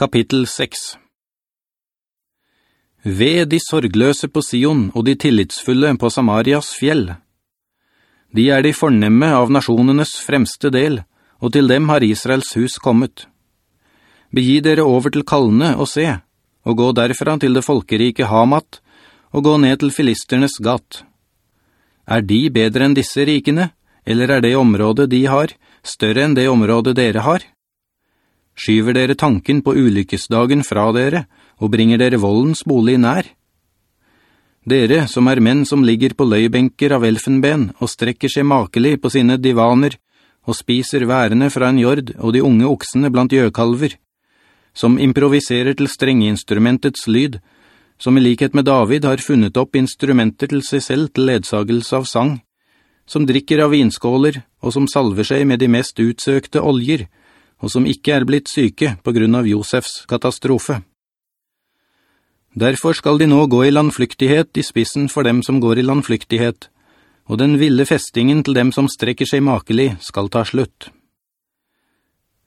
Kapittel 6 Ved de sorgløse på Sion og de tillitsfulle på Samarias fjell. De er de fornemme av nasjonenes fremste del, og til dem har Israels hus kommet. Begi dere over til Kalne og se, og gå derfra til det folkerike Hamat, og gå ned til filisternes gatt. Er de bedre enn disse rikene, eller er det området de har, større enn det området dere har? Skyver dere tanken på ulykkesdagen fra dere, og bringer dere voldens bolig nær? Dere som er menn som ligger på løybenker av elfenben og strekker seg makelig på sine divaner, og spiser værene fra en jord og de unge oksene blant gjøkalver, som improviserer til strengeinstrumentets lyd, som i likhet med David har funnet opp instrumenter til seg selv til ledsagelse av sang, som drikker av vinskåler og som salver seg med de mest utsøkte oljer, og som ikke er blitt syke på grunn av Josefs katastrofe. Derfor skal de nå gå i landflyktighet i spissen for dem som går i landflyktighet, og den ville festingen til dem som strekker seg makelig skal ta slutt.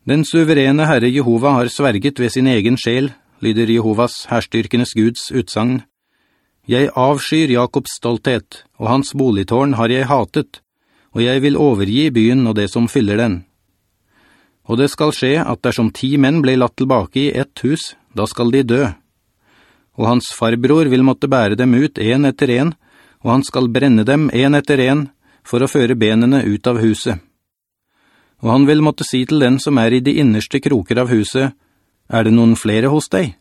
Den suverene Herre Jehova har sverget ved sin egen sjel, lyder Jehovas herstyrkenes Guds utsagn. Jeg avskyr Jakobs stolthet, og hans boligtårn har jeg hatet, og jeg vil overgi byen og det som fyller den. Og det skal skje at dersom ti menn blir latt tilbake i ett hus, da skal de dø. Og hans farbror vil måtte bære dem ut en etter en, og han skal brenne dem en etter en, for å føre benene ut av huset. Og han vil måtte si til den som er i de innerste kroker av huset, «Er det noen flere hos deg?»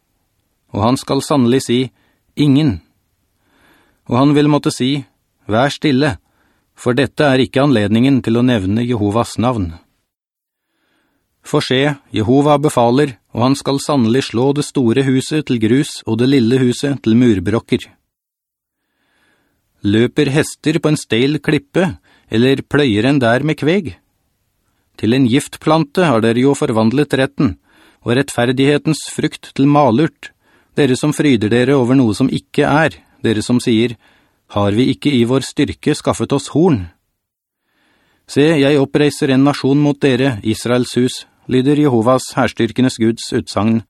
Og han skal sannelig si, «Ingen.» Og han vil måtte si, «Vær stille, for dette er ikke anledningen til å nevne Jehovas navn.» For se, Jehova befaler, og han skal sannelig slå det store huset til grus og det lille huset til murbrokker. Løper hester på en steil klippe, eller pløyer en der med kveg? Til en giftplante har dere jo forvandlet retten, og rettferdighetens frukt til malurt, dere som fryder dere over noe som ikke er, dere som sier, har vi ikke i vår styrke skaffet oss horn? Se, jeg oppreiser en nasjon mot dere, Israels hus, lyder Jehovas herstyrkenes Guds utsagn,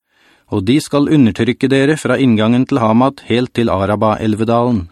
og de skal undertrykke dere fra inngangen til Hamad helt til Araba-elvedalen.